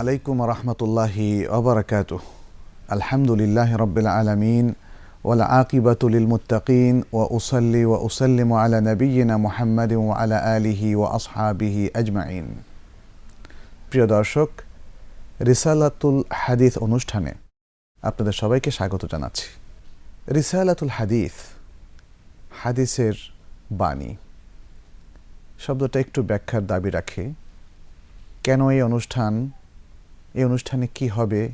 আলাইকুম রহমতুল্লাহি অবরকাত আলহামদুলিল্লাহ রবিল আলমিন ওলা আকিবাতুল মুতাকিন ও উসল্লি ও উসল্লিম আলা নবীনা মোহাম্মদ আলা আলিহি ও আসহাবিহি আজমাইন। প্রিয় দর্শক, রিসালাতুল হাদিস অনুষ্ঠানে আপনাদের সবাইকে স্বাগত জানাচ্ছি। রিসালাতুল হাদিস, হাদিসের বাণী। শব্দটা একটু ব্যাখ্যার দাবি রাখে, কেন এই অনুষ্ঠান এই অনুষ্ঠানে কি হবে?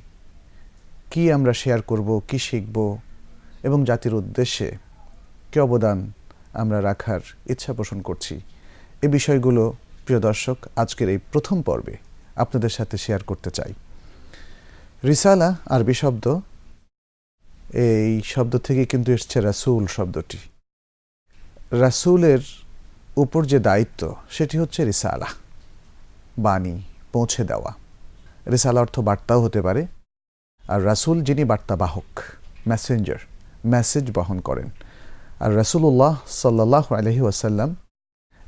কি আমরা শেয়ার করব? কি শিখব? এবং জাতির উদ্দেশ্যে কি অবদান আমরা রাখার ইচ্ছা পোষণ করছি? এই বিষয়গুলো, প্রিয় দর্শক, আজকের এই প্রথম পর্বে আপনাদের সাথে শেয়ার করতে চাই। রিসালা আরবি শব্দ, এই শব্দ থেকে কিন্তু এসছে রাসুল শব্দটি। রাসুলের উপর যে দায়িত্ব, সেটি হচ্ছে রিসালা, বাণী পৌঁছে দেওয়া। রিসালা অর্থ বার্তাও হতে পারে। আর রাসুল যিনি বার্তাবাহক মেসেঞ্জার মেসেজ বহন করেন। আর রাসুলুল্লাহ সাল্লাহ আলহি ওয়াসাল্লাম,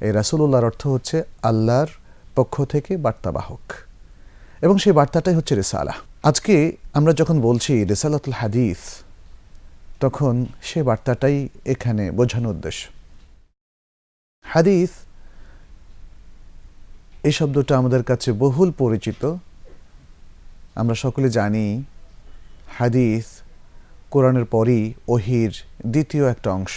এই রাসুলুল্লাহর অর্থ হচ্ছে আল্লাহর পক্ষ থেকে বার্তাবাহক। এবং সেই বার্তাটাই হচ্ছে রেসালা। আজকে আমরা যখন বলছি রেসালাতুল হাদিস, তখন সে বার্তাটাই এখানে বোঝানোর উদ্দেশ্য। হাদিস, এই শব্দটা আমাদের কাছে বহুল পরিচিত। আমরা সকলে জানি হাদিস কোরআনের পরই ওহির দ্বিতীয় একটা অংশ,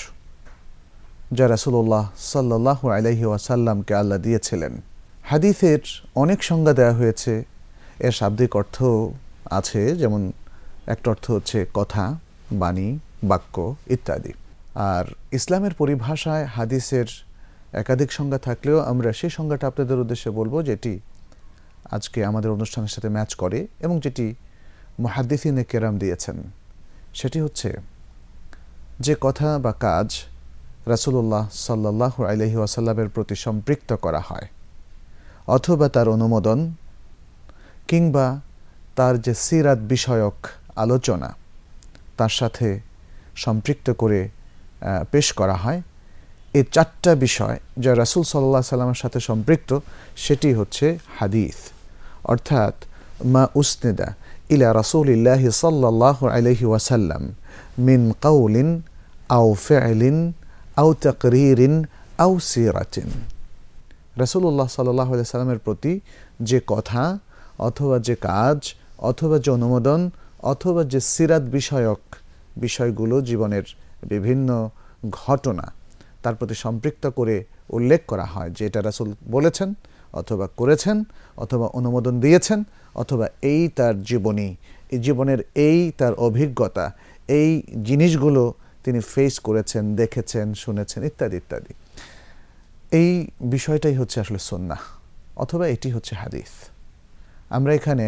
যা রাসুল্লাহ সাল্লাহ আলহি ওয়াসাল্লামকে আল্লাহ দিয়েছিলেন। হাদিসের অনেক সংজ্ঞা দেওয়া হয়েছে। এর শাব্দিক অর্থ আছে, যেমন একটা অর্থ হচ্ছে কথা, বাণী, বাক্য ইত্যাদি। আর ইসলামের পরিভাষায় হাদিসের একাধিক সংজ্ঞা থাকলেও আমরা সেই সংজ্ঞাটা আপনাদের উদ্দেশ্যে বলব, যেটি আজকে আমাদের অনুষ্ঠানের সাথে ম্যাচ করে এবং যেটি মহাদ্দিসিনে কেরাম দিয়েছেন, সেটি হচ্ছে যে কথা বা কাজ রাসুল্লাহ সাল্লাহ আলহি ওয়াসাল্লামের প্রতি সম্পৃক্ত করা হয়, অথবা তার অনুমোদন কিংবা তার যে সিরাত বিষয়ক আলোচনা তার সাথে সম্পৃক্ত করে পেশ করা হয়। এই চারটা বিষয় যা রাসুল সাল্লাহ সাল্লামের সাথে সম্পৃক্ত, সেটি হচ্ছে হাদিস। অর্থাৎ, মা উসনেদা ইলা রাসুলিল্লাহ সাল্লাহ আলহি ওয়াসাল্লাম মিন কাউলিন আও ফেলিন আও তকরিরিন আও সিরাতিন। রসুল্লাহ সাল্লাহ সাল্লামের প্রতি যে কথা অথবা যে কাজ অথবা যে অনুমোদন অথবা যে সিরাত বিষয়ক বিষয়গুলো জীবনের বিভিন্ন ঘটনা তার প্রতি সম্পৃক্ত করে উল্লেখ করা হয় যে এটা রাসুল বলেছেন অথবা করেছেন অথবা অনুমোদন দিয়েছেন অথবা এই তার জীবনী, এই জীবনের এই তার অভিজ্ঞতা, এই জিনিসগুলো তিনি ফেস করেছেন, দেখেছেন, শুনেছেন ইত্যাদি ইত্যাদি। এই বিষয়টাই হচ্ছে আসলে সন্না অথবা এটি হচ্ছে হাদিস। আমরা এখানে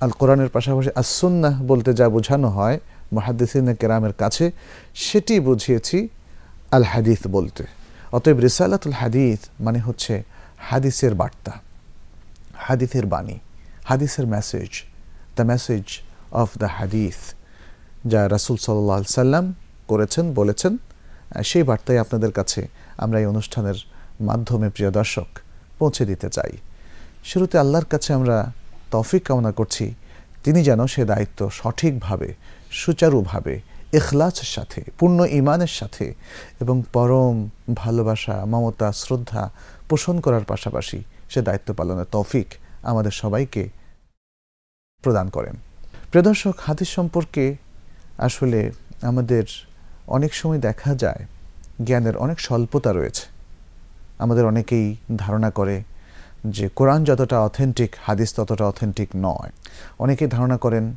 আল কোরআনের পাশাপাশি আসন্না বলতে যা বোঝানো হয় মহাদিসিন কেরামের কাছে সেটি বুঝিয়েছি আল হাদিস বলতে। অতএব রিসালাতুল হাদিস মানে হচ্ছে হাদিসের বার্তা, হাদিসের বাণী, হাদিসের message the message of the হাদিস যা রাসুল সাল্লাহ সাল্লাম করেছেন, বলেছেন। সেই বার্তাই আপনাদের কাছে আমরা এই অনুষ্ঠানের মাধ্যমে, প্রিয় দর্শক, পৌঁছে দিতে চাই। শুরুতে আল্লাহর কাছে আমরা তফিক কামনা করছি। তিনি যেন সে দায়িত্ব সঠিকভাবে, সুচারুভাবে এখলাসের সাথে, পূর্ণ ইমানের সাথে এবং পরম ভালোবাসা, মমতা, শ্রদ্ধা পোষণ করার পাশাপাশি সে দায়িত্ব পালনের তৌফিক আমাদের সবাইকে প্রদান করেন। প্রিয়দর্শক হাদিস সম্পর্কে আসলে আমাদের অনেক সময় দেখা যায়, জ্ঞানের অনেক স্বল্পতা রয়েছে। আমাদের অনেকেই ধারণা করে যে কোরআন যতটা অথেন্টিক হাদিস ততটা অথেন্টিক নয়। অনেকেই ধারণা করেন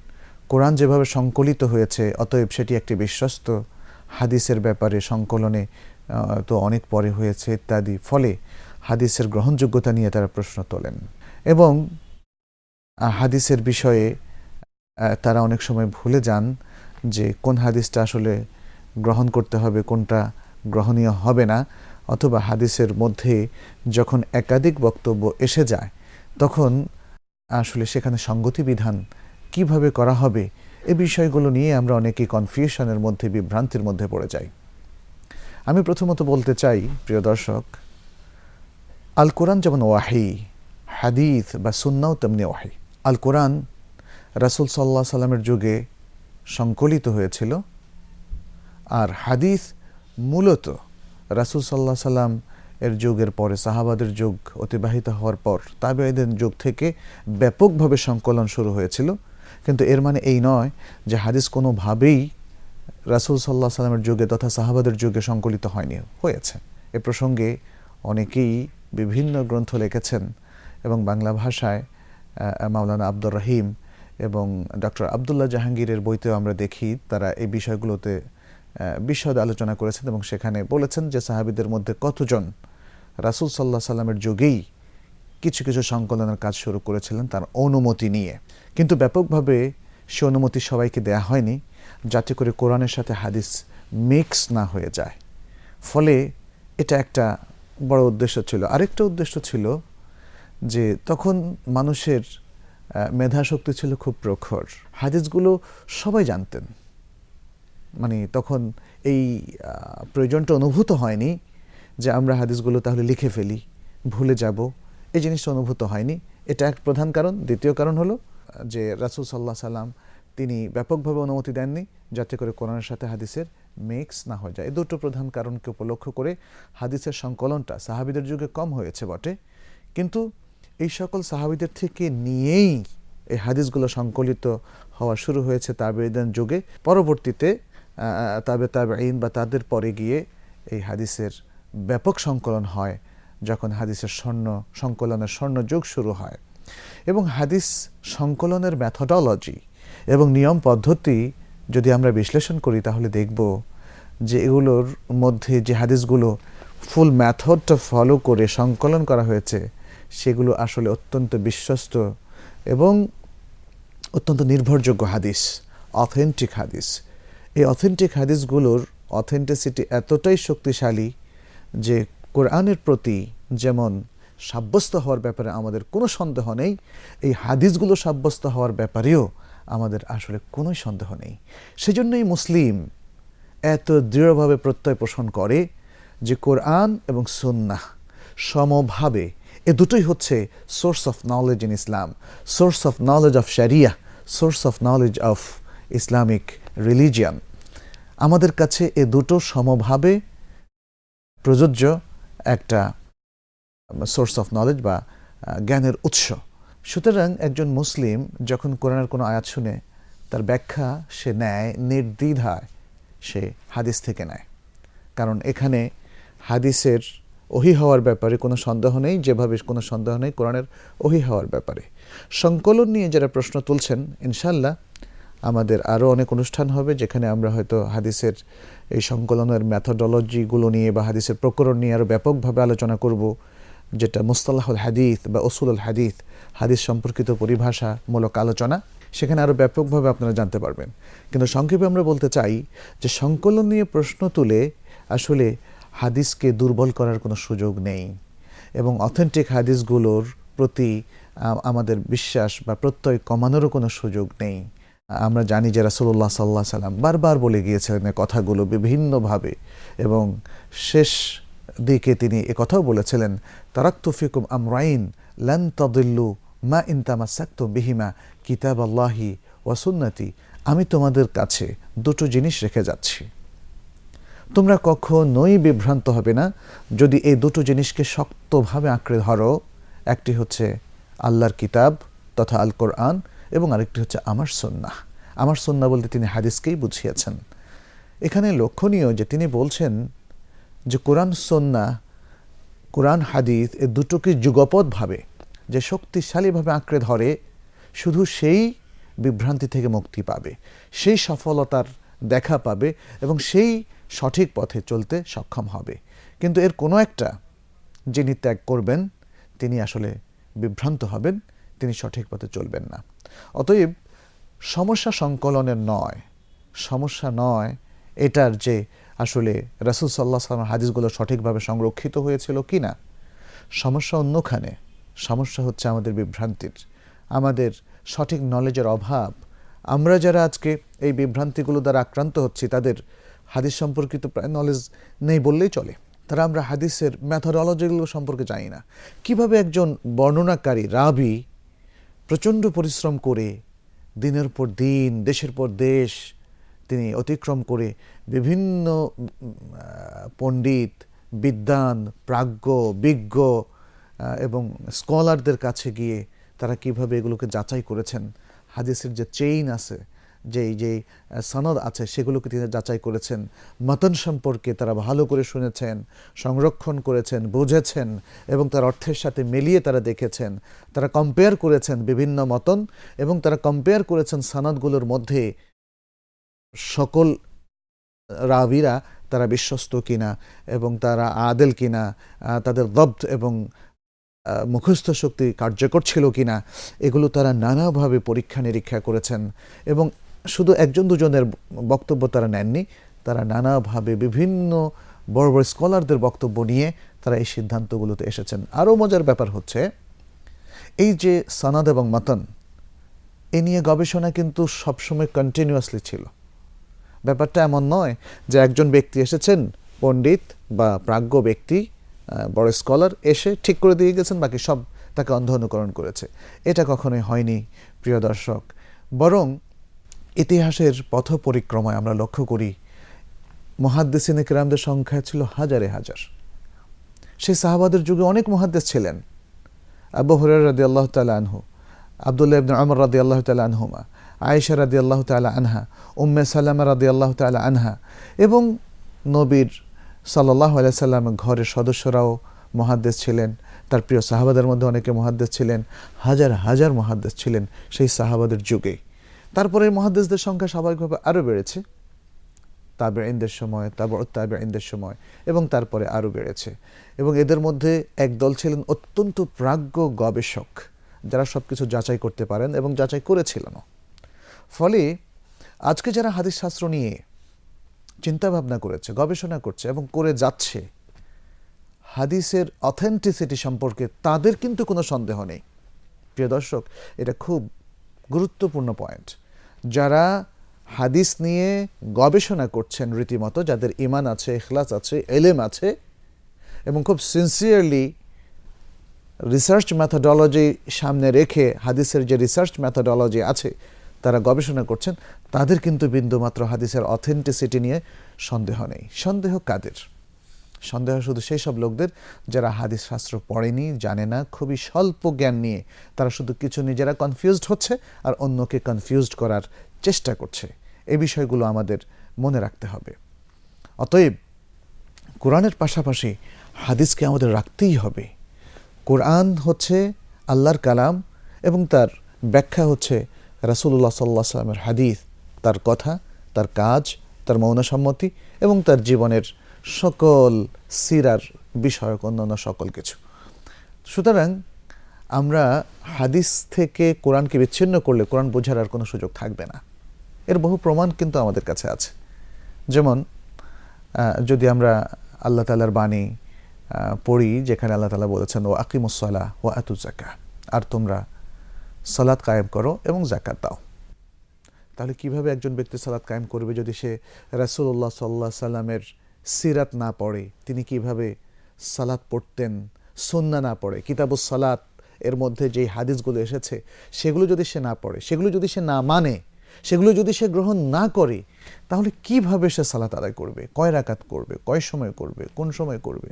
কোরআন যেভাবে সংকলিত হয়েছে, অতএব সেটি একটি বিশ্বস্ত হাদিসের ব্যাপারে সংকলনে তো অনেক পরে হয়েছে ইত্যাদি। ফলে হাদিসের গ্রহণযোগ্যতা নিয়ে তারা প্রশ্ন তোলেন। এবং হাদিসের বিষয়ে তারা অনেক সময় ভুলে যান যে কোন হাদিসটা আসলে গ্রহণ করতে হবে, কোনটা গ্রহণীয় হবে না। অথবা হাদিসের মধ্যে যখন একাধিক বক্তব্য এসে যায়, তখন আসলে সেখানে সঙ্গতি বিধান কীভাবে করা হবে, এ বিষয়গুলো নিয়ে আমরা অনেকেই কনফিউশনের মধ্যে, বিভ্রান্তির মধ্যে পড়ে যাই। আমি প্রথমত বলতে চাই, প্রিয় দর্শক আল কোরআন যেমন ওয়াহি, হাদিস বা সুন্নাও তেমনি ওয়াহি। আল কোরআন রাসুল সাল্লাহ সাল্লামের যুগে সংকলিত হয়েছিল আর হাদিস মূলত রাসুল সাল্লাহ সাল্লাম এর যুগের পরে, সাহাবাদের যুগ অতিবাহিত হওয়ার পর তাবেদের যুগ থেকে ব্যাপকভাবে সংকলন শুরু হয়েছিল। কিন্তু এর মানে এই নয় যে হাদিস কোনোভাবেই রাসুল সাল্লাহ সাল্লামের যুগে তথা সাহাবাদের যুগে সংকলিত হয়নি, হয়েছে। এ প্রসঙ্গে অনেকেই বিভিন্ন গ্রন্থ লিখেছেন এবং বাংলা ভাষায় মাওলানা আব্দুর রহিম এবং ডক্টর আবদুল্লাহ জাহাঙ্গীরের বইতেও আমরা দেখি তারা এই বিষয়গুলোতে বিশদ আলোচনা করেছেন এবং সেখানে বলেছেন যে সাহাবিদের মধ্যে কতজন রাসুল সাল্লাহ সাল্লামের যুগেই কিছু কিছু সংকলনের কাজ শুরু করেছিলেন তার অনুমতি নিয়ে। কিন্তু ব্যাপকভাবে সে অনুমতি সবাইকে দেয়া হয়নি, যাতে করে কোরআনের সাথে হাদিস মিক্স না হয়ে যায়। ফলে এটা একটা বড় উদ্দেশ্য ছিল। আরেকটা উদ্দেশ্য ছিল যে তখন মানুষের মেধাশক্তি ছিল খুব প্রখর। হাদিসগুলো সবাই জানতেন। মানে তখন এই প্রয়োজনটা অনুভূত হয়নি যে আমরা হাদিসগুলো তাহলে লিখে ফেলি, ভুলে যাব। এই জিনিসটা অনুভূত হয়নি। এটা এক প্রধান কারণ। দ্বিতীয় কারণ হলো, যে রাসুল সাল্লাহ সাল্লাম তিনি ব্যাপকভাবে অনুমতি দেননি, যাতে করে কোরআনের সাথে হাদিসের মিক্স না হয়ে যায়। এই দুটো প্রধান কারণকে উপলক্ষ করে হাদিসের সংকলনটা সাহাবিদের যুগে কম হয়েছে বটে। কিন্তু এই সকল সাহাবিদের থেকে নিয়েই এই হাদিসগুলো সংকলিত হওয়া শুরু হয়েছে তাবেদান যুগে। পরবর্তীতে তাবে তাবে আইন বা তাদের পরে গিয়ে এই হাদিসের ব্যাপক সংকলন হয় যখন হাদিসের স্বর্ণ সংকলনের স্বর্ণ যুগ শুরু হয়। এবং হাদিস সংকলনের ম্যাথোডলজি এবং নিয়ম পদ্ধতি যদি আমরা বিশ্লেষণ করি, তাহলে দেখব যে এগুলোর মধ্যে যে হাদিসগুলো ফুল ম্যাথডটা ফলো করে সংকলন করা হয়েছে, সেগুলো আসলে অত্যন্ত বিশ্বস্ত এবং অত্যন্ত নির্ভরযোগ্য হাদিস অথেন্টিক হাদিস। এই অথেন্টিক হাদিসগুলোর অথেন্টিসিটি এতটাই শক্তিশালী যে কোরআনের প্রতি যেমন সাব্যস্ত হওয়ার ব্যাপারে আমাদের কোনো সন্দেহ নেই, এই হাদিসগুলো সাব্যস্ত হওয়ার ব্যাপারেও আমাদের আসলে কোনো সন্দেহ নেই। সেজন্যই মুসলিম এত দৃঢ়ভাবে প্রত্যয় পোষণ করে যে কোরআন এবং সন্না সমভাবে, এ দুটোই হচ্ছে source of knowledge in Islam source of knowledge of sharia source of knowledge of Islamic religion আমাদের কাছে এ দুটো সমভাবে প্রযোজ্য একটা সোর্স অফ নলেজ বা জ্ঞানের উৎস। সুতরাং একজন মুসলিম যখন কোরআনের কোনো আয়াত শুনে, তার ব্যাখ্যা সে নেয়, নির্দ্বিধায় সে হাদিস থেকে নেয়। কারণ এখানে হাদিসের ওহি হওয়ার ব্যাপারে কোনো সন্দেহ নেই, যেভাবে কোনো সন্দেহ নেই কোরআনের ওহি হওয়ার ব্যাপারে। সংকলন নিয়ে যারা প্রশ্ন তুলছেন ইনশাল্লাহ আমাদের আরও অনেক অনুষ্ঠান হবে, যেখানে আমরা হয়তো হাদিসের এই সংকলনের ম্যাথোডলজিগুলো নিয়ে বা হাদিসের প্রকরণ নিয়ে আরও ব্যাপকভাবে আলোচনা করব, যেটা মুস্তালাহুল হাদিস বা ওসুল হাদিস হাদিস সম্পর্কিত পরিভাষামূলক আলোচনা, সেখানে আরও ব্যাপকভাবে আপনারা জানতে পারবেন। কিন্তু সংক্ষেপে আমরা বলতে চাই যে সংকলন নিয়ে প্রশ্ন তুলে আসলে হাদিসকে দুর্বল করার কোনো সুযোগ নেই এবং অথেন্টিক হাদিসগুলোর প্রতি আমাদের বিশ্বাস বা প্রত্যয় কমানোরও কোনো সুযোগ নেই। আমরা জানি যে রাসুল্লাহ সাল্লাহ সাল্লাম বারবার বলে গিয়েছিলেন কথাগুলো বিভিন্নভাবে এবং শেষ দিকে তিনি কথাও বলেছিলেন তারাক তুফিকুম আমরাইন লেন তদিল্লু মা ইনতামাসাক্ত বিহিমা কিতাব আল্লাহি ওয়াসুন্নতি আমি তোমাদের কাছে দুটো জিনিস রেখে যাচ্ছি। তোমরা কখনোই বিভ্রান্ত হবে না। যদি এই দুটো জিনিসকে শক্তভাবে আঁকড়ে ধরো, একটি হচ্ছে আল্লাহর কিতাব তথা আল কোরআন এবং আরেকটি হচ্ছে আমার সন্না। আমার সন্না বলতে তিনি হাদিসকেই বুঝিয়েছেন। এখানে লক্ষণীয় যে তিনি বলছেন যে কোরআন সন্না, কোরআন হাদিস এ দুটোকে যুগপদভাবে যে শক্তিশালীভাবে আঁকড়ে ধরে, শুধু সেই বিভ্রান্তি থেকে মুক্তি পাবে, সেই সফলতার দেখা পাবে এবং সেই সঠিক পথে চলতে সক্ষম হবে। কিন্তু এর কোনো একটা যিনি ত্যাগ করবেন, তিনি আসলে বিভ্রান্ত হবেন তিনি সঠিক পথে চলবেন না। অতএব সমস্যা সংকলনের নয়, সমস্যা নয় এটার যে আসলে রাসুল সাল্লাহ সাল্লাম হাদিসগুলো সঠিকভাবে সংরক্ষিত হয়েছিল কি না সমস্যা অন্যখানে, সমস্যা হচ্ছে আমাদের বিভ্রান্তির, আমাদের সঠিক নলেজের অভাব। আমরা যারা আজকে এই বিভ্রান্তিগুলো দ্বারা আক্রান্ত হচ্ছি, তাদের হাদিস সম্পর্কিত প্রায় নলেজ নেই বললেই চলে। তারা আমরা হাদিসের ম্যাথোডলজিগুলো সম্পর্কে জানি না। কীভাবে একজন বর্ণনাকারী, রাবি প্রচণ্ড পরিশ্রম করে দিনের পর দিন, দেশের পর দেশ তিনি অতিক্রম করে বিভিন্ন পণ্ডিত, বিদ্বান, প্রাজ্ঞ, বিজ্ঞ এবং স্কলারদের কাছে গিয়ে তারা কীভাবে এগুলোকে যাচাই করেছেন, হাদিসের যে চেইন আছে যে যে সনদ আছে সেগুলোকে তিনি যাচাই করেছেন। মতন সম্পর্কে তারা ভালো করে শুনেছেন, সংরক্ষণ করেছেন, বুঝেছেন এবং তার অর্থের সাথে মিলিয়ে তারা দেখেছেন। তারা কম্পেয়ার করেছেন বিভিন্ন মতন এবং তারা কম্পেয়ার করেছেন সনদগুলোর মধ্যে সকল রাবিরা তারা বিশ্বস্ত কিনা এবং তারা আদেল কিনা তাদের দব্ধ এবং মুখস্থ শক্তি কার্যকর ছিল কিনা, এগুলো তারা নানাভাবে পরীক্ষা নিরীক্ষা করেছেন এবং শুধু একজন দুজনের বক্তব্য তারা নেননি, তারা নানাভাবে বিভিন্ন বড় বড় স্কলারদের বক্তব্য নিয়ে তারা এই সিদ্ধান্তগুলোতে এসেছেন। আরও মজার ব্যাপার হচ্ছে, এই যে সানাদ এবং মাতন, এ নিয়ে গবেষণা কিন্তু সবসময় কন্টিনিউয়াসলি ছিল। ব্যাপারটা এমন নয় যে একজন ব্যক্তি এসেছেন, পণ্ডিত বা প্রাজ্ঞ ব্যক্তি বড় স্কলার এসে ঠিক করে দিয়ে গেছেন, বাকি সব তাকে অন্ধ অনুকরণ করেছে। এটা কখনোই হয়নি, প্রিয় দর্শক। বরং ইতিহাসের পথ পরিক্রমায় আমরা লক্ষ্য করি, মহাদ্দেসিন কিরামদের সংখ্যা ছিল হাজারে হাজার। সেই সাহাবাদের যুগে অনেক মহাদ্দেশ ছিলেন। আবু হরের রাদি আল্লাহ তালা আনহু, আবদুল্লাহ আমর রাদি আল্লাহ তালা আনহুমা, আয়েশা রাদি আল্লাহ তালা আনহা, উম্মে সাল্লামা রাদি আল্লাহ তালা আনহা এবং নবীর সাল্লাহ আলাইসাল্লামের ঘরের সদস্যরাও মহাদ্দেশ ছিলেন। তার প্রিয় সাহাবাদের মধ্যে অনেকে মহাদ্দেশ ছিলেন। হাজার হাজার মহাদ্দেশ ছিলেন সেই সাহাবাদের যুগে। তারপরে মহাদেশদের সংখ্যা স্বাভাবিকভাবে আরও বেড়েছে। তাবে ইন্দের সময় তারপর তাবে ইন্দের সময় এবং তারপরে আরও বেড়েছে। এবং এদের মধ্যে এক দল ছিলেন অত্যন্ত প্রাজ্ঞ গবেষক, যারা সব কিছু যাচাই করতে পারেন এবং যাচাই করেছিলেন ফলে আজকে যারা হাদিস শাস্ত্র নিয়ে চিন্তাভাবনা করেছে, গবেষণা করছে এবং করে যাচ্ছে, হাদিসের অথেন্টিসিটি সম্পর্কে তাদের কিন্তু কোনো সন্দেহ নেই। প্রিয় দর্শক, এটা খুব গুরুত্বপূর্ণ পয়েন্ট যারা হাদিস নিয়ে গবেষণা করছেন রীতিমতো, যাদের ইমান আছে এখলাস আছে, এলেম আছে, এবং খুব সিনসিয়ারলি রিসার্চ ম্যাথোডলজি সামনে রেখে হাদিসের যে রিসার্চ ম্যাথোডলজি আছে, তারা গবেষণা করছেন, তাদের কিন্তু বিন্দুমাত্র হাদিসের অথেন্টিসিটি নিয়ে সন্দেহ নেই। সন্দেহ কাদের? সন্দেহ শুধু সেই সব লোকদের যারা হাদিস শাস্ত্র পড়েনি, জানে না, খুবই স্বল্প জ্ঞান নিয়ে তারা শুধু কিছু নিজেরা কনফিউজড হচ্ছে আর অন্যকে কনফিউজড করার চেষ্টা করছে। এই বিষয়গুলো আমাদের মনে রাখতে হবে। অতএব কোরআনের পাশাপাশি হাদিসকে আমাদের রাখতেই হবে। কোরআন হচ্ছে আল্লাহর কালাম এবং তার ব্যাখ্যা হচ্ছে রাসুল্লাহ সাল্লাহ সাল্লামের হাদিস, তার কথা, তার কাজ, তার মৌনসম্মতি এবং তার জীবনের সকল সিরার বিষয়ক, অন্যান্য সকল কিছু। সুতরাং আমরা হাদিস থেকে কোরআনকে বিচ্ছিন্ন করলে কোরআন বোঝার আর কোনো সুযোগ থাকবে না। এর বহু প্রমাণ কিন্তু আমাদের কাছে আছে। যেমন যদি আমরা আল্লাহ তালার বাণী পড়ি, যেখানে আল্লাহ তালা বলেছেন ও আকিমুসলা ও আতুজাকা আর তোমরা সালাদ কায়েম করো এবং জাকাত দাও। তাহলে কীভাবে একজন ব্যক্তি সালাদ কায়েম করবে যদি সে রাসুল্লাহ সাল্লাহ সাল্লামের সিরাত না পড়ে, তিনি কীভাবে সালাত পড়তেন সন্না না পড়ে, কিতাবুস সালাত এর মধ্যে যেই হাদিসগুলো এসেছে, সেগুলো যদি সে না পড়ে, সেগুলো যদি সে না মানে সেগুলো যদি সে গ্রহণ না করে, তাহলে কীভাবে সে সালাত আদায় করবে? কয় রাকাত করবে? কয় সময় করবে? কোন সময় করবে?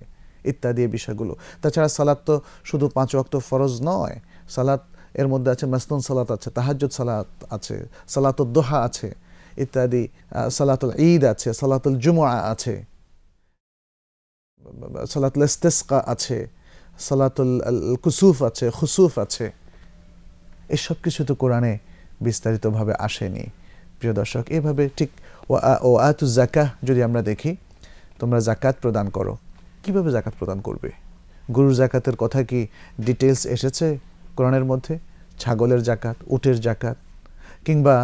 ইত্যাদি বিষয়গুলো। তাছাড়া সালাত তো শুধু পাঁচ অক্ত ফরজ নয়, সালাত এর মধ্যে আছে মাসনুন সালাত আছে তাহাজুদ সালাত আছে সালাতুল দোহা আছে, ইত্যাদি সালাতুল ঈদ আছে, সালাতুল জুমা আছে। সালাতুল ইস্তেসকা আছে, সালাতুল কুসুফ আছে, খুসুফ আছে, এসব কিছু তো কোরআনে বিস্তারিতভাবে আসেনি। প্রিয় দর্শক, এভাবে ঠিক ও আতু জাকাহ যদি আমরা দেখি, তোমরা জাকাত প্রদান করো। কীভাবে জাকাত প্রদান করবে? গরুর জাকাতের কথা কি ডিটেলস এসেছে কোরআনের মধ্যে? ছাগলের জাকাত উটের জাকাত কিংবা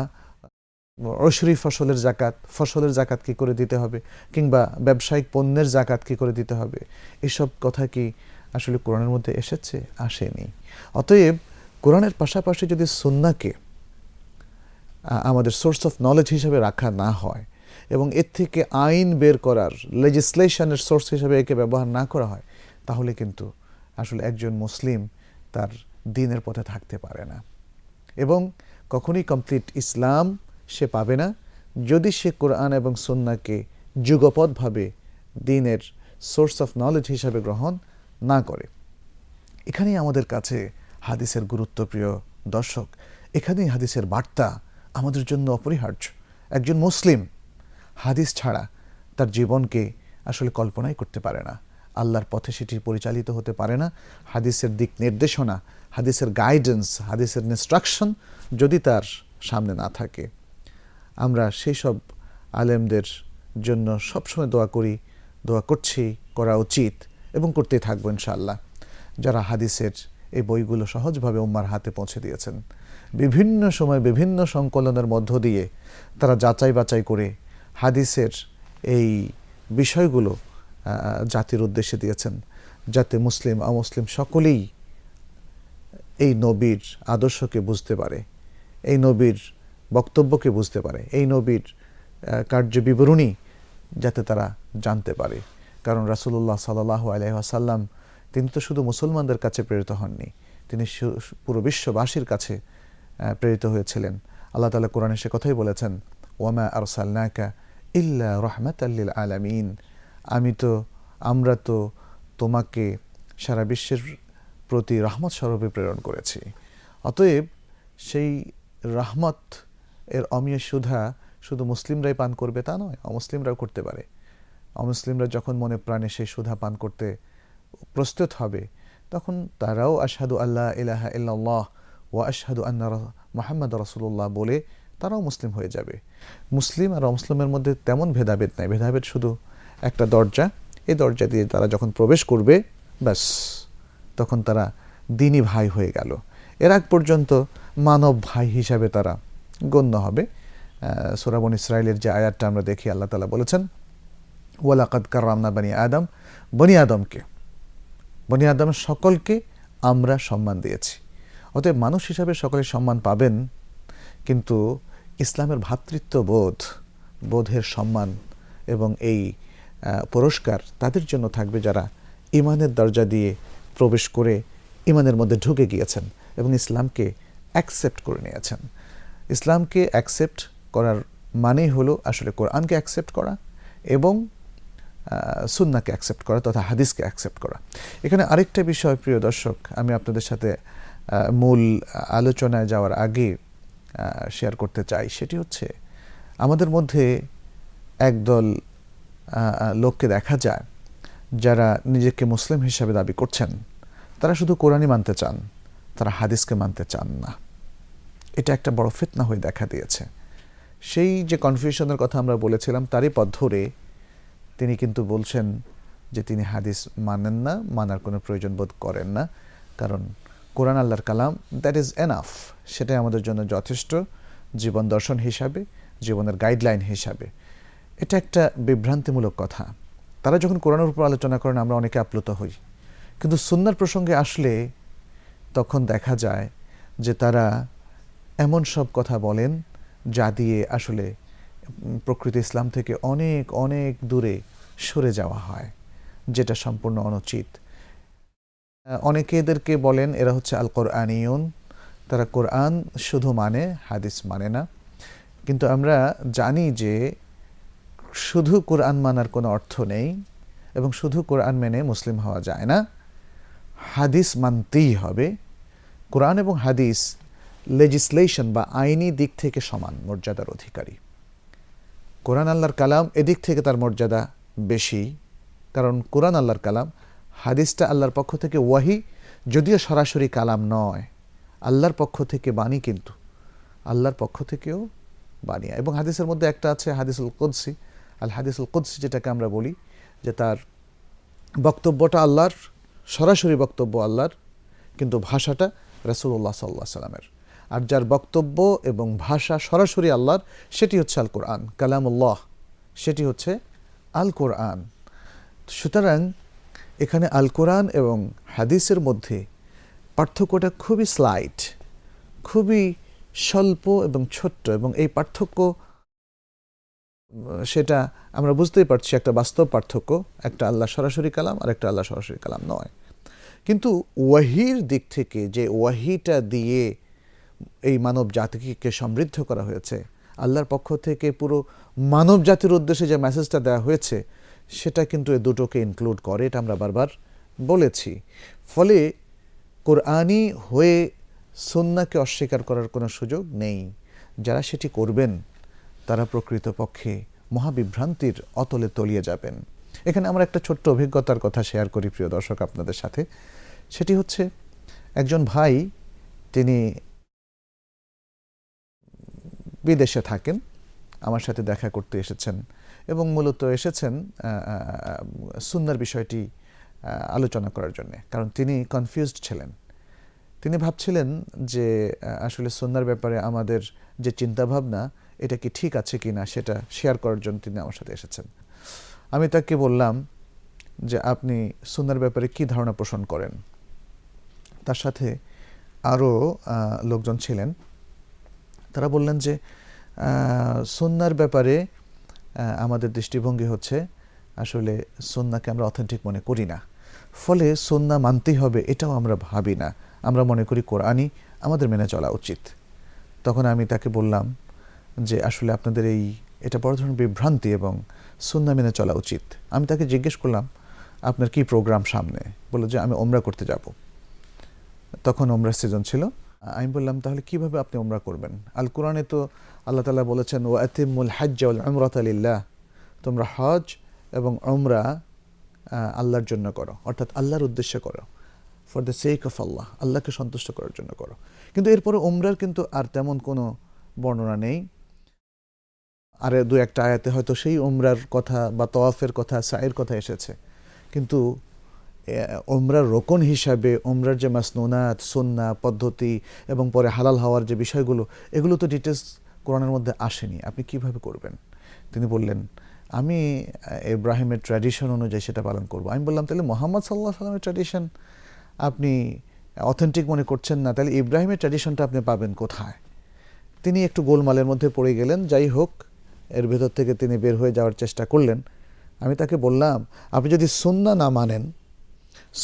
ঐশ্বরী ফসলের জাকাত ফসলের জাকাত কি করে দিতে হবে? কিংবা ব্যবসায়িক পণ্যের জাকাত কি করে দিতে হবে? এসব কথা কি আসলে কোরআনের মধ্যে এসেছে? আসেনি। অতএব কোরআনের পাশাপাশি যদি সন্নাকে আমাদের সোর্স অফ নলেজ হিসেবে রাখা না হয় এবং এর থেকে আইন বের করার লেজিসলেশনের সোর্স হিসেবে একে ব্যবহার না করা হয়, তাহলে কিন্তু আসলে একজন মুসলিম তার দিনের পথে থাকতে পারে না। এবং কখনোই কমপ্লিট ইসলাম সে পাবে না। যদি সে কোরআন এবং সন্নাকে যুগপদভাবে দিনের সোর্স অফ নলেজ হিসাবে গ্রহণ না করে। এখানেই আমাদের কাছে হাদিসের গুরুত্বপ্রিয় দর্শক, এখানেই হাদিসের বার্তা আমাদের জন্য অপরিহার্য। একজন মুসলিম হাদিস ছাড়া তার জীবনকে আসলে কল্পনাই করতে পারে না। আল্লাহর পথে সেটি পরিচালিত হতে পারে না। হাদিসের দিক নির্দেশনা, হাদিসের গাইডেন্স হাদিসের ইনস্ট্রাকশন যদি তার সামনে না থাকে। আমরা সেই সব আলেমদের জন্য সবসময় দোয়া করি, দোয়া করছি, করা উচিত এবং করতেই থাকব ইনশাআল্লাহ। যারা হাদিসের এই বইগুলো সহজভাবে উম্মার হাতে পৌঁছে দিয়েছেন, বিভিন্ন সময় বিভিন্ন সংকলনের মধ্য দিয়ে তারা যাচাই বাছাই করে হাদিসের এই বিষয়গুলো জাতির উদ্দেশ্যে দিয়েছেন, যাতে মুসলিম, অমুসলিম সকলেই এই নবীর আদর্শকে বুঝতে পারে। এই নবীর বক্তব্যকে বুঝতে পারে। এই নবীর কার্য বিবরণী যাতে তারা জানতে পারে। কারণ রাসুল্লাহ সাল্লাহ আলহাসাল্লাম তিনি তো শুধু মুসলমানদের কাছে প্রেরিত হননি, তিনি পুরো বিশ্ববাসীর কাছে প্রেরিত হয়েছিলেন। আল্লাহ তালা কোরআনে সে কথাই বলেছেন, ওয়ামা আরসাল্লাকা ইল্লা রহমত আল্লিল আলামিন। আমি তো, আমরা তো তোমাকে সারা বিশ্বের প্রতি রহমত স্বরূপে প্রেরণ করেছি। অতএব সেই রহমত এর অমীয় সুধা শুধু মুসলিমরাই পান করবে তা নয়, অমুসলিমরাও করতে পারে। অমুসলিমরা যখন মনে প্রাণে সেই সুধা পান করতে প্রস্তুত হবে, তখন তারাও আশহাদু আল্লাহ ইলাহা ইল্লাল্লাহ ও আশহাদু আন্না মোহাম্মদ রসুল্লাহ বলে তারাও মুসলিম হয়ে যাবে। মুসলিম আর অমুসলিমের মধ্যে তেমন ভেদাভেদ নাই। ভেদাভেদ শুধু একটা দরজা। এই দরজা দিয়ে তারা যখন প্রবেশ করবে, ব্যাস, তখন তারা দিনী ভাই হয়ে গেল। এর আগ পর্যন্ত মানব ভাই হিসাবে তারা গণ্য হবে। সোরাবন ইসরায়েলের যে আয়াতটা আমরা দেখি, আল্লাহ তালা বলেছেন, ওয়ালাকাদ কার্রামনা বানি আদম। বনি আদমকে, বনি আদম সকলকে আমরা সম্মান দিয়েছি। অতএব মানুষ হিসাবে সকলে সম্মান পাবেন, কিন্তু ইসলামের ভ্রাতৃত্ব বোধ বোধের সম্মান এবং এই পুরস্কার তাদের জন্য থাকবে যারা ইমানের দরজা দিয়ে প্রবেশ করে ইমানের মধ্যে ঢুকে গিয়েছেন এবং ইসলামকে অ্যাকসেপ্ট করে নিয়েছেন। ইসলামকে অ্যাকসেপ্ট করার মানেই হলো আসলে কোরআনকে অ্যাকসেপ্ট করা এবং সুন্নাকে অ্যাকসেপ্ট করা তথা হাদিসকে অ্যাকসেপ্ট করা। এখানে আরেকটা বিষয় প্রিয় দর্শক, আমি আপনাদের সাথে মূল আলোচনায় যাওয়ার আগে শেয়ার করতে চাই। সেটি হচ্ছে, আমাদের মধ্যে একদল লোককে দেখা যায় যারা নিজেকে মুসলিম হিসাবে দাবি করছেন। তারা শুধু কোরআনই মানতে চান, তারা হাদিসকে মানতে চান না। এটা একটা বড় ফিতনা হয়ে দেখা দিয়েছে। সেই যে কনফিউশনের কথা আমরা বলেছিলাম, তারই পথ ধরে তিনি কিন্তু বলছেন যে তিনি হাদিস মানেন না, মানার কোনো প্রয়োজন বোধ করেন না। কারণ কোরআন আল্লাহর কালাম দ্যাট ইজ এনাফ সেটাই আমাদের জন্য যথেষ্ট জীবন দর্শন হিসাবে, জীবনের গাইডলাইন হিসাবে। এটা একটা বিভ্রান্তিমূলক কথা। তারা যখন কোরআনের উপর আলোচনা করেন, আমরা অনেকে আপ্লুত হই। কিন্তু সুন্নার প্রসঙ্গে আসলে তখন দেখা যায় যে তারা এমন সব কথা বলেন যা দিয়ে আসলে প্রকৃত ইসলাম থেকে অনেক অনেক দূরে সরে যাওয়া হয়, যেটা সম্পূর্ণ অনুচিত। অনেকে এদেরকে বলেন, এরা হচ্ছে আল কোরআনিয়ন তারা কোরআন শুধু মানে হাদিস মানে না। কিন্তু আমরা জানি যে শুধু কোরআন মানার কোনো অর্থ নেই এবং শুধু কোরআন মেনে মুসলিম হওয়া যায় না। হাদিস মানতেই হবে। কোরআন এবং হাদিস লেজিসলেশন বা আইনি দিক থেকে সমান মর্যাদার অধিকারী। কোরআন আল্লাহর কালাম এদিক থেকে তার মর্যাদা বেশি, কারণ কোরআন আল্লাহর কালাম হাদিসটা আল্লাহর পক্ষ থেকে ওয়াহি, যদিও সরাসরি কালাম নয়। আল্লাহর পক্ষ থেকে বাণী কিন্তু, আল্লাহর পক্ষ থেকেও বাণী। এবং হাদিসের মধ্যে একটা আছে হাদিসুল কুদ্সি। আল হাদিসুল কুদ্সি যেটাকে আমরা বলি, যে তার বক্তব্যটা আল্লাহর, সরাসরি বক্তব্য আল্লাহর, কিন্তু ভাষাটা রসুল্লাহ সাল্লাহ সাল্লামের আর যার বক্তব্য এবং ভাষা সরাসরি আল্লাহর, সেটি হচ্ছে আল কোরআন কালামুল্লাহ। সেটি হচ্ছে আল কোরআন সুতরাং এখানে আল কোরআন এবং হাদিসের মধ্যে পার্থক্যটা খুবই স্লাইট খুবই স্বল্প এবং ছোট্ট, এবং এই পার্থক্য, সেটা আমরা বুঝতেই পারছি একটা বাস্তব পার্থক্য, একটা আল্লাহ সরাসরি কালাম আর একটা আল্লাহ সরাসরি কালাম নয়। কিন্তু ওয়াহির দিক থেকে যে ওয়াহিটা দিয়ে এই মানব জাতিকে সমৃদ্ধ করা হয়েছে। আল্লাহর পক্ষ থেকে পুরো মানব জাতির উদ্দেশ্যে যে মেসেজটা দেওয়া হয়েছে, সেটা কিন্তু এই দুটোকে ইনক্লুড করে, এটা আমরা বারবার বলেছি। ফলে কোরআনই হয়ে সন্নাকে অস্বীকার করার কোনো সুযোগ নেই। যারা সেটি করবেন, তারা প্রকৃতপক্ষে মহাবিভ্রান্তির অতলে তলিয়ে যাবেন। এখানে আমরা একটা ছোট্ট অভিজ্ঞতার কথা শেয়ার করি প্রিয় দর্শক আপনাদের সাথে। সেটি হচ্ছে, একজন ভাই, তিনি বিদেশে থাকেন, আমার সাথে দেখা করতে এসেছেন এবং মূলত এসেছেন সুন্দর বিষয়টি আলোচনা করার জন্য। কারণ তিনি কনফিউজড ছিলেন। তিনি ভাবছিলেন যে আসলে সন্ন্যার ব্যাপারে আমাদের যে চিন্তাভাবনা, এটা কি ঠিক আছে কি না সেটা শেয়ার করার জন্য তিনি আমার সাথে এসেছেন। আমি তাকে বললাম যে, আপনি সুন্নার ব্যাপারে কি ধারণা পোষণ করেন? তার সাথে আরও লোকজন ছিলেন। তারা বললেন যে সন্ন্যার ব্যাপারে আমাদের দৃষ্টিভঙ্গি হচ্ছে আসলে সন্নাকে আমরা অথেন্টিক মনে করি না। ফলে সন্না মানতেই হবে এটাও আমরা ভাবি না। আমরা মনে করি কোরআনই আমাদের মেনে চলা উচিত। তখন আমি তাকে বললাম যে, আসলে আপনাদের এই, এটা বড় ধরনের বিভ্রান্তি এবং সুন্না মেনে চলা উচিত। আমি তাকে জিজ্ঞেস করলাম, আপনার কি প্রোগ্রাম সামনে? বলল যে, আমি ওমরা করতে যাব। তখন ওমরা সিজন ছিল। আমি বললাম, তাহলে কীভাবে আপনি ওমরা করবেন? আল কোরআনে তো আল্লাহ তালা বলেছেন ও আতিমুল হাজ্জা আমরাত আলিল্লাহ তোমরা হজ এবং ওমরা আল্লাহর জন্য করো, অর্থাৎ আল্লাহর উদ্দেশ্যে করো। For the sake of Allah আল্লাহকে সন্তুষ্ট করার জন্য করো। কিন্তু এরপরে ওমরার কিন্তু আর তেমন কোনো বর্ণনা নেই। আর দু একটা আয়াতে হয়তো সেই ওমরার কথা বা তওয়াফের কথা সায়ের কথা এসেছে। কিন্তু ওমরার রোকন হিসাবে ওমরার যে মাসনুনাত সন্না পদ্ধতি এবং পরে হালাল হওয়ার যে বিষয়গুলো, এগুলো তো ডিটেলস কোরআনের মধ্যে আসেনি, আপনি কীভাবে করবেন? তিনি বললেন, আমি ইব্রাহিমের ট্র্যাডিশন অনুযায়ী সেটা পালন করব। আমি বললাম, তাহলে মোহাম্মদ সাল্লাহ সাল্লামের ট্র্যাডিশন আপনি অথেন্টিক মনে করছেন না, তাহলে ইব্রাহিমের ট্র্যাডিশনটা আপনি পাবেন কোথায়? তিনি একটু গোলমালের মধ্যে পড়ে গেলেন, যাই হোক, এর ভেতর থেকে তিনি বের হয়ে যাওয়ার চেষ্টা করলেন। আমি তাকে বললাম, আপনি যদি সুন্না না মানেন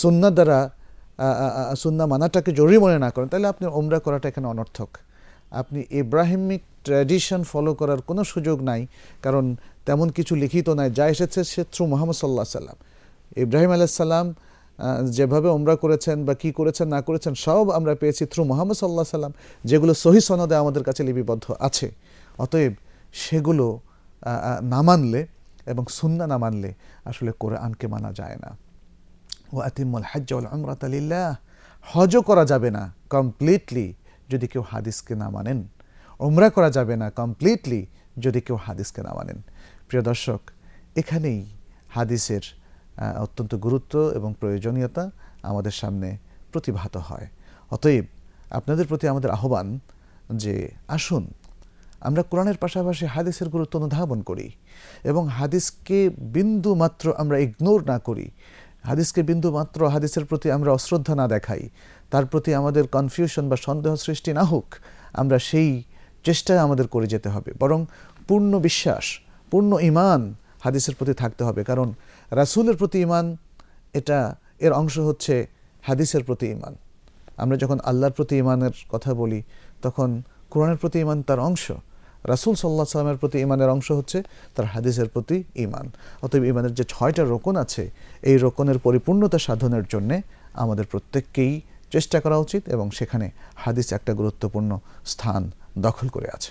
সুন্না দ্বারা সুন্না মানাটাকে জরুরি মনে না করেন, তাহলে আপনি ওমরা করাটা এখানে অনর্থক। আপনি ইব্রাহিমিক ট্র্যাডিশন ফলো করার কোনো সুযোগ নাই, কারণ তেমন কিছু লিখিত নাই। যা এসেছে সে থ্রু মোহাম্মদ সাল্লাহ সাল্লাম। ইব্রাহিম আলাইসাল্লাম যেভাবে ওমরা করেছেন বা কি করেছেন, না করেছেন, সব আমরা পেয়েছি থ্রু মোহাম্মদ সাল্লাহ সাল্লাম। যেগুলো সহি সনদে আমাদের কাছে লিপিবদ্ধ আছে। অতএব সেগুলো না মানলে এবং সুন্না না মানলে আসলে কোরআনকে মানা যায় না। ও আতিমুল হাজ্জাউল আমরাত আলিল্লাহ হজও করা যাবে না কমপ্লিটলি যদি কেউ হাদিসকে না মানেন। ওমরা করা যাবে না কমপ্লিটলি যদি কেউ হাদিসকে না মানেন। প্রিয় দর্শক, এখানেই হাদিসের অত্যন্ত গুরুত্ব এবং প্রয়োজনীয়তা আমাদের সামনে প্রতিভাত হয়। অতএব আপনাদের প্রতি আমাদের আহ্বান যে আসুন, আমরা কোরআনের পাশাপাশি হাদিসের গুরুত্ব অনুধাবন করি এবং হাদিসকে বিন্দু মাত্র আমরা ইগনোর না করি। হাদিসকে বিন্দু মাত্র হাদিসের প্রতি আমরা অশ্রদ্ধা না দেখাই। তার প্রতি আমাদের কনফিউশন বা সন্দেহ সৃষ্টি না হোক, আমরা সেই চেষ্টায় আমাদের করে যেতে হবে। বরং পূর্ণ বিশ্বাস, পূর্ণ ইমান হাদিসের প্রতি থাকতে হবে। কারণ রাসুলের প্রতি ইমান এটা এর অংশ হচ্ছে হাদিসের প্রতি ইমান আমরা যখন আল্লাহর প্রতি ইমানের কথা বলি, তখন কোরআনের প্রতি ইমান তার অংশ। রাসুল সাল্লাহ সাল্লামের প্রতি ইমানের অংশ হচ্ছে তার হাদিসের প্রতি ইমান অতএব ইমানের যে ছয়টা রোকন আছে, এই রোকনের পরিপূর্ণতা সাধনের জন্যে আমাদের প্রত্যেককেই চেষ্টা করা উচিত এবং সেখানে হাদিস একটা গুরুত্বপূর্ণ স্থান দখল করে আছে।